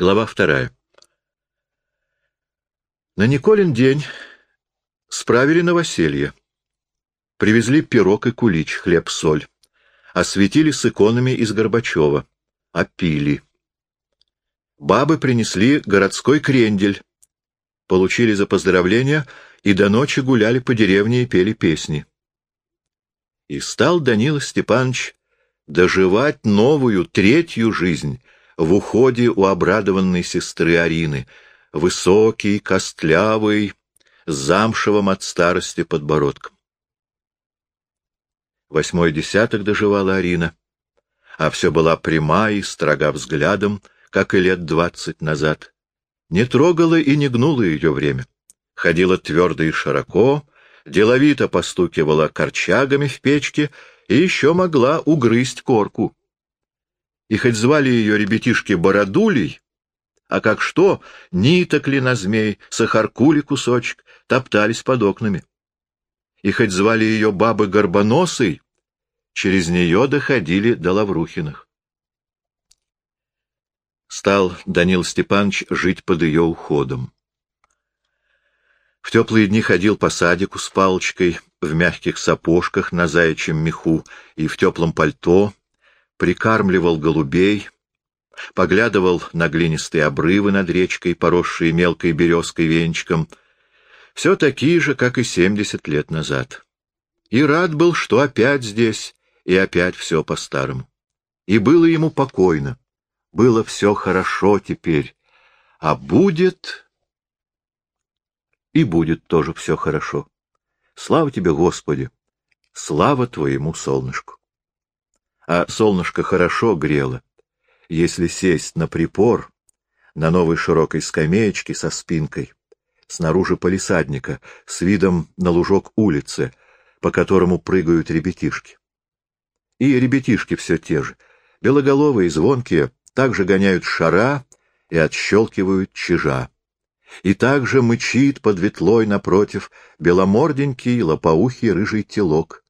Глава вторая. На Николин день справили новоселье. Привезли пирог и кулич, хлеб-соль. Осветили с иконами из Горбачева. Опили. Бабы принесли городской крендель. Получили за поздравления и до ночи гуляли по деревне и пели песни. И стал Данила Степанович доживать новую, третью жизнь в уходе у обрадованной сестры Арины, высокий, костлявый, с замшевым от старости подбородком. Восьмой десяток доживала Арина, а все была пряма и строга взглядом, как и лет двадцать назад. Не трогала и не гнула ее время. Ходила твердо и широко, деловито постукивала корчагами в печке и еще могла угрызть корку. И хоть звали ее ребятишки Бородулей, а как что, ниток ли на змей, сахаркули кусочек, топтались под окнами. И хоть звали ее бабы Горбоносой, через нее доходили до Лаврухиных. Стал Данил Степанович жить под ее уходом. В теплые дни ходил по садику с палочкой, в мягких сапожках на заячьем меху и в теплом пальто, прикармливал голубей, поглядывал на глинистые обрывы над речкой, поросшие мелкой березкой венчиком, все такие же, как и семьдесят лет назад. И рад был, что опять здесь, и опять все по-старому. И было ему покойно, было все хорошо теперь, а будет и будет тоже все хорошо. Слава тебе, Господи! Слава твоему солнышку! А солнышко хорошо грело. Если сесть на припор, на новой широкой скамеечке со спинкой, снаружи полисадника, с видом на лужок улицы, по которому прыгают ребятишки. И ребятишки все те же, белоголовые, звонкие, также гоняют шара и отщелкивают чижа и также мычит под ветлой напротив беломорденький лопоухий рыжий телок.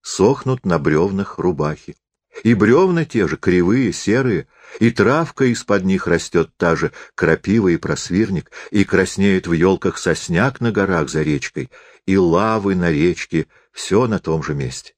Сохнут на бревнах рубахи. И бревна те же, кривые, серые, и травка из-под них растет та же, крапива и просвирник, и краснеет в елках сосняк на горах за речкой, и лавы на речке, все на том же месте.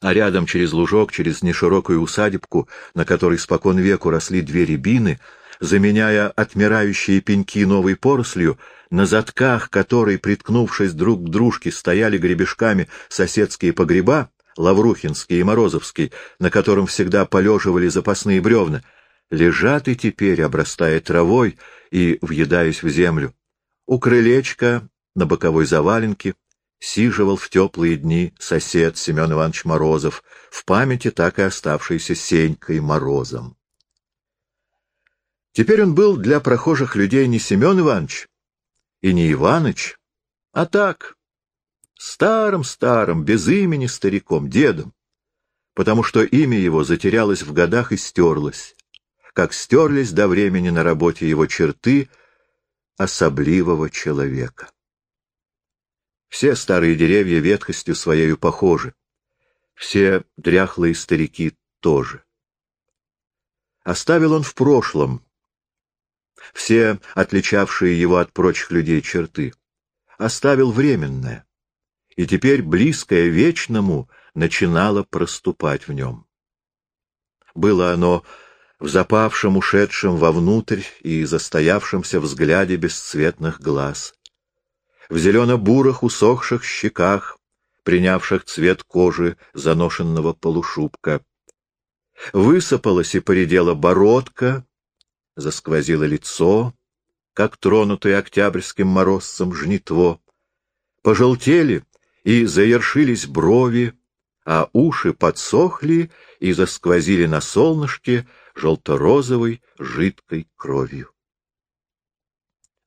А рядом через лужок, через неширокую усадебку, на которой спокон веку росли две рябины, заменяя отмирающие пеньки новой порослью, на затках которой, приткнувшись друг к дружке, стояли гребешками соседские погреба, Лаврухинский и Морозовский, на котором всегда полеживали запасные бревна, лежат и теперь, обрастая травой и въедаясь в землю. У крылечка на боковой заваленке сиживал в теплые дни сосед Семен Иванович Морозов, в памяти так и оставшийся Сенькой Морозом. Теперь он был для прохожих людей не Семен Иванович и не Иваныч, а так, старым-старым, без имени стариком, дедом, потому что имя его затерялось в годах и стерлось, как стерлись до времени на работе его черты особливого человека. Все старые деревья ветхостью своею похожи, все дряхлые старики тоже. Оставил он в прошлом все отличавшие его от прочих людей черты, оставил временное, и теперь близкое вечному начинало проступать в нем. Было оно в запавшем, ушедшем вовнутрь и застоявшемся взгляде бесцветных глаз, в зелено-бурых усохших щеках, принявших цвет кожи заношенного полушубка. Высыпалась и поредела бородка, засквозило лицо, как тронутое октябрьским морозцем жнитво, пожелтели и заершились брови, а уши подсохли и засквозили на солнышке желто-розовой жидкой кровью.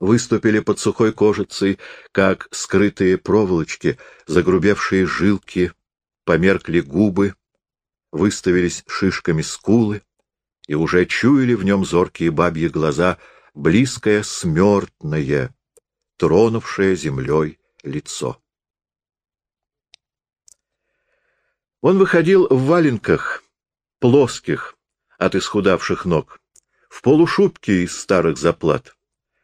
Выступили под сухой кожицей, как скрытые проволочки, загрубевшие жилки, померкли губы, выставились шишками скулы, и уже чуяли в нем зоркие бабьи глаза близкое смертное, тронувшее землей лицо. Он выходил в валенках, плоских, от исхудавших ног, в полушубке из старых заплат,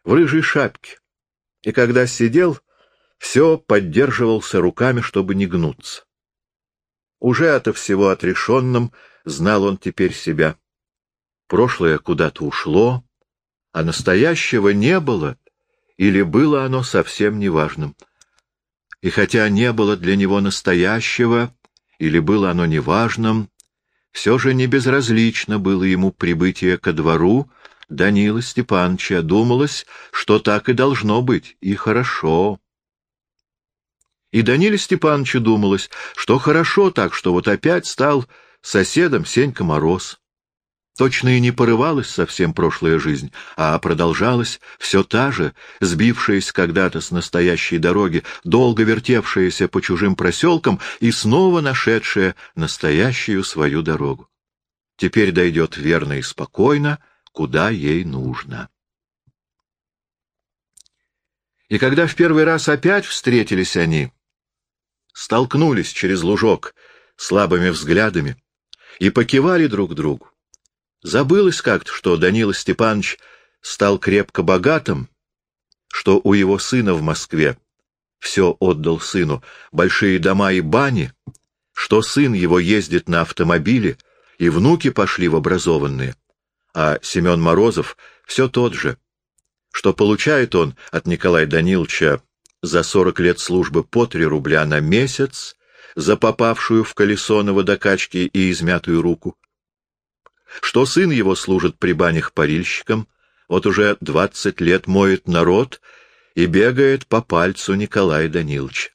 в рыжей шапке, и когда сидел, все поддерживался руками, чтобы не гнуться. Уже ото всего отрешенным знал он теперь себя. Прошлое куда-то ушло, а настоящего не было, или было оно совсем неважным. И хотя не было для него настоящего, или было оно неважным, все же не безразлично было ему прибытие ко двору Данила Степановича. Думалось, что так и должно быть, и хорошо. И Даниле Степановичу думалось, что хорошо так, что вот опять стал соседом Сенька Мороз. Точно и не порывалась совсем прошлая жизнь, а продолжалась все та же, сбившаяся когда-то с настоящей дороги, долго вертевшаяся по чужим проселкам и снова нашедшая настоящую свою дорогу. Теперь дойдет верно и спокойно, куда ей нужно. И когда в первый раз опять встретились они, столкнулись через лужок слабыми взглядами и покивали друг другу, Забылось как-то, что Данила Степанович стал крепко богатым, что у его сына в Москве все отдал сыну, большие дома и бани, что сын его ездит на автомобиле, и внуки пошли в образованные, а Семен Морозов все тот же, что получает он от Николая Даниловича за сорок лет службы по три рубля на месяц, за попавшую в колесо на водокачке и измятую руку, что сын его служит при банях парильщиком, вот уже двадцать лет моет народ и бегает по пальцу Николая Даниловича.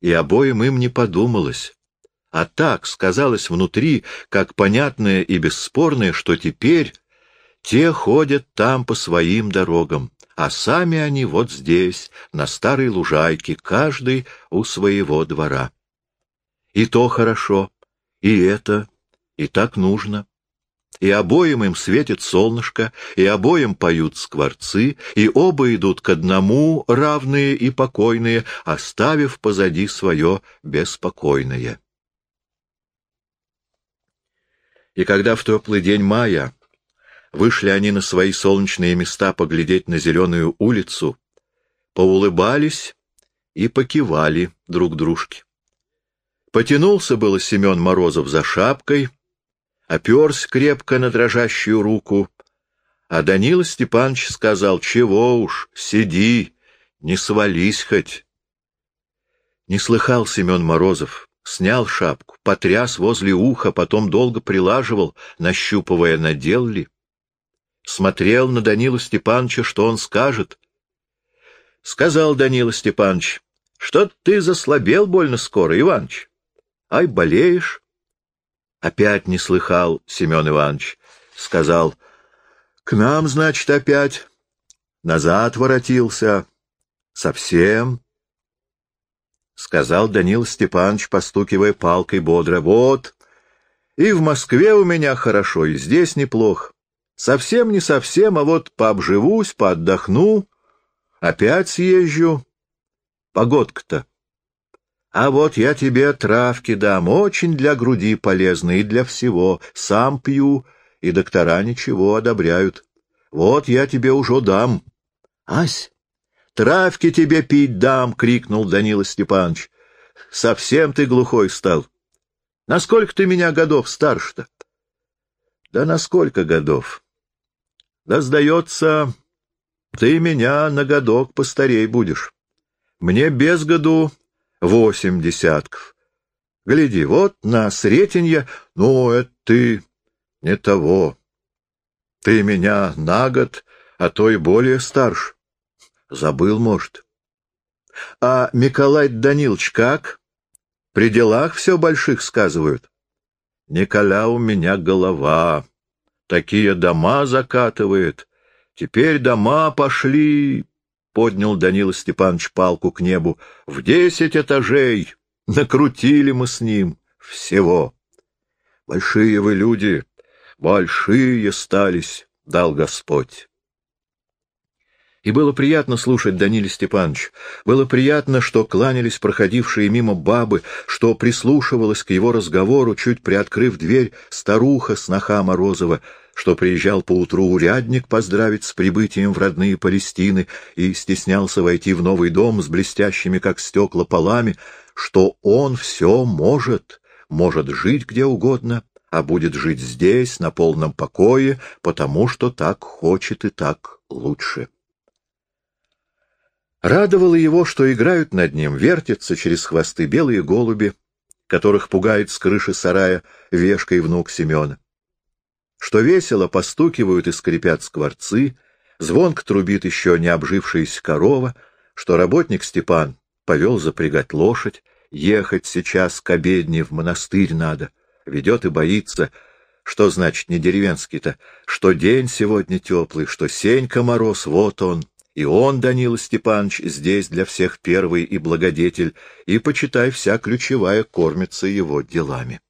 И обоим им не подумалось, а так сказалось внутри, как понятное и бесспорное, что теперь те ходят там по своим дорогам, а сами они вот здесь, на старой лужайке, каждый у своего двора. И то хорошо, и это и так нужно. И обоим им светит солнышко, и обоим поют скворцы, и оба идут к одному равные и покойные, оставив позади свое беспокойное. И когда в теплый день мая вышли они на свои солнечные места поглядеть на зеленую улицу, поулыбались и покивали друг дружке. Потянулся было Семен Морозов за шапкой — оперся крепко на дрожащую руку, а Данила Степанович сказал, «Чего уж, сиди, не свались хоть». Не слыхал Семен Морозов, снял шапку, потряс возле уха, потом долго прилаживал, нащупывая, надел ли. Смотрел на Данила Степановича, что он скажет. Сказал Данила Степанович, что ты заслабел больно скоро, Иваныч. Ай, болеешь? Опять не слыхал Семен Иванович. Сказал, к нам, значит, опять. Назад воротился. Совсем. Сказал Данил Степанович, постукивая палкой бодро. Вот. И в Москве у меня хорошо, и здесь неплохо. Совсем не совсем, а вот пообживусь, поотдохну, опять съезжу. Погодка-то. А вот я тебе травки дам, очень для груди полезны и для всего. Сам пью, и доктора ничего одобряют. Вот я тебе уже дам. — Ась, травки тебе пить дам! — крикнул Данила Степанович. — Совсем ты глухой стал. Насколько ты меня годов старше-то? — Да на сколько годов? — Да, сдается, ты меня на годок постарей будешь. Мне без году восемь десятков. Гляди, вот на сретенье, ну, это ты не того. Ты меня на год, а то и более старше. Забыл, может. А Николай Данилович как? При делах все больших сказывают. Николя у меня голова. Такие дома закатывает. Теперь дома пошли поднял Данила Степанович палку к небу. В десять этажей! Накрутили мы с ним всего. Большие вы люди, большие стались, дал Господь. И было приятно слушать Даниле Степанович. Было приятно, что кланялись проходившие мимо бабы, что прислушивалась к его разговору, чуть приоткрыв дверь, старуха сноха Морозова, что приезжал поутру урядник поздравить с прибытием в родные Палестины и стеснялся войти в новый дом с блестящими, как стекла, полами, что он все может, может жить где угодно, а будет жить здесь, на полном покое, потому что так хочет и так лучше. Радовало его, что играют над ним, вертятся через хвосты белые голуби, которых пугает с крыши сарая вешкой внук Семена. Что весело постукивают и скрипят скворцы, звонко трубит еще не обжившаяся корова, что работник Степан повел запрягать лошадь, ехать сейчас к обедне в монастырь надо, ведет и боится, что значит не деревенский-то, что день сегодня теплый, что Сенька мороз, вот он, и он, Данила Степанович, здесь для всех первый и благодетель, и, почитай, вся ключевая кормится его делами.